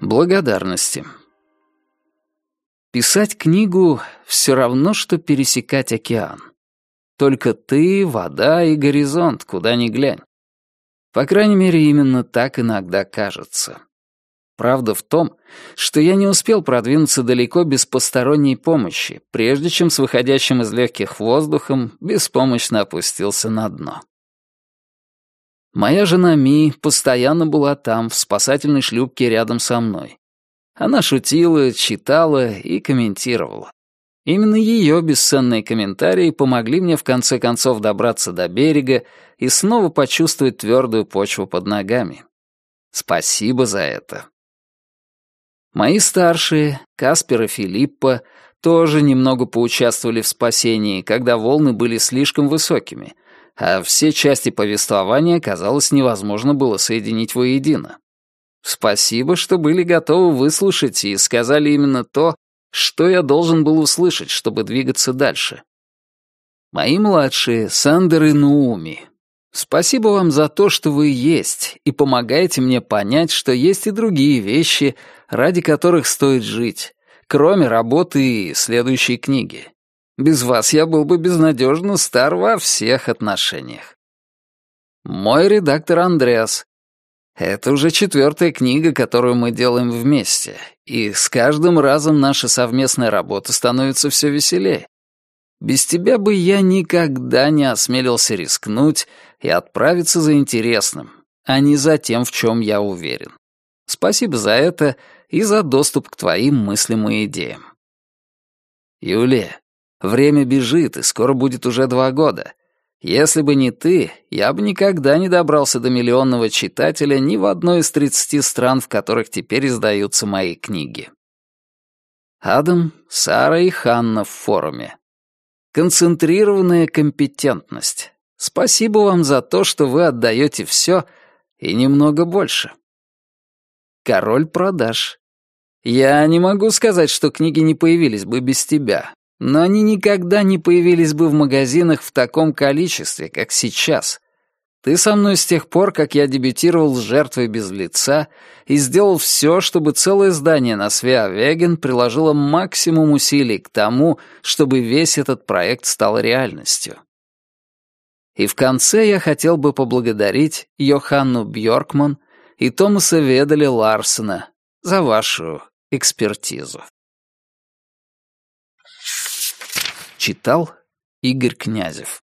Благодарности. Писать книгу — все равно, что пересекать океан. Только ты, вода и горизонт, куда ни глянь. По крайней мере, именно так иногда кажется. Правда в том, что я не успел продвинуться далеко без посторонней помощи, прежде чем с выходящим из легких воздухом беспомощно опустился на дно. Моя жена Ми постоянно была там, в спасательной шлюпке рядом со мной. Она шутила, читала и комментировала. Именно ее бесценные комментарии помогли мне в конце концов добраться до берега и снова почувствовать твердую почву под ногами. Спасибо за это. Мои старшие, Каспер и Филиппа, тоже немного поучаствовали в спасении, когда волны были слишком высокими, а все части повествования, казалось, невозможно было соединить воедино. Спасибо, что были готовы выслушать и сказали именно то, что я должен был услышать, чтобы двигаться дальше. Мои младшие, Сандер и Нууми, спасибо вам за то, что вы есть, и помогаете мне понять, что есть и другие вещи, ради которых стоит жить, кроме работы и следующей книги. Без вас я был бы безнадежно стар во всех отношениях. Мой редактор Андреас. Это уже четвертая книга, которую мы делаем вместе, и с каждым разом наша совместная работа становится все веселее. Без тебя бы я никогда не осмелился рискнуть и отправиться за интересным, а не за тем, в чем я уверен. Спасибо за это и за доступ к твоим мыслям и идеям. Юлия, Время бежит, и скоро будет уже два года. Если бы не ты, я бы никогда не добрался до миллионного читателя ни в одной из 30 стран, в которых теперь издаются мои книги. Адам, Сара и Ханна в форуме. Концентрированная компетентность. Спасибо вам за то, что вы отдаете все и немного больше. Король продаж. Я не могу сказать, что книги не появились бы без тебя, но они никогда не появились бы в магазинах в таком количестве, как сейчас. Ты со мной с тех пор, как я дебютировал с жертвой без лица и сделал все, чтобы целое здание на Свеавеген приложило максимум усилий к тому, чтобы весь этот проект стал реальностью. И в конце я хотел бы поблагодарить Йоханну Бьоркман и Томаса Веделя Ларсена за вашу экспертизу. Читал Игорь Князев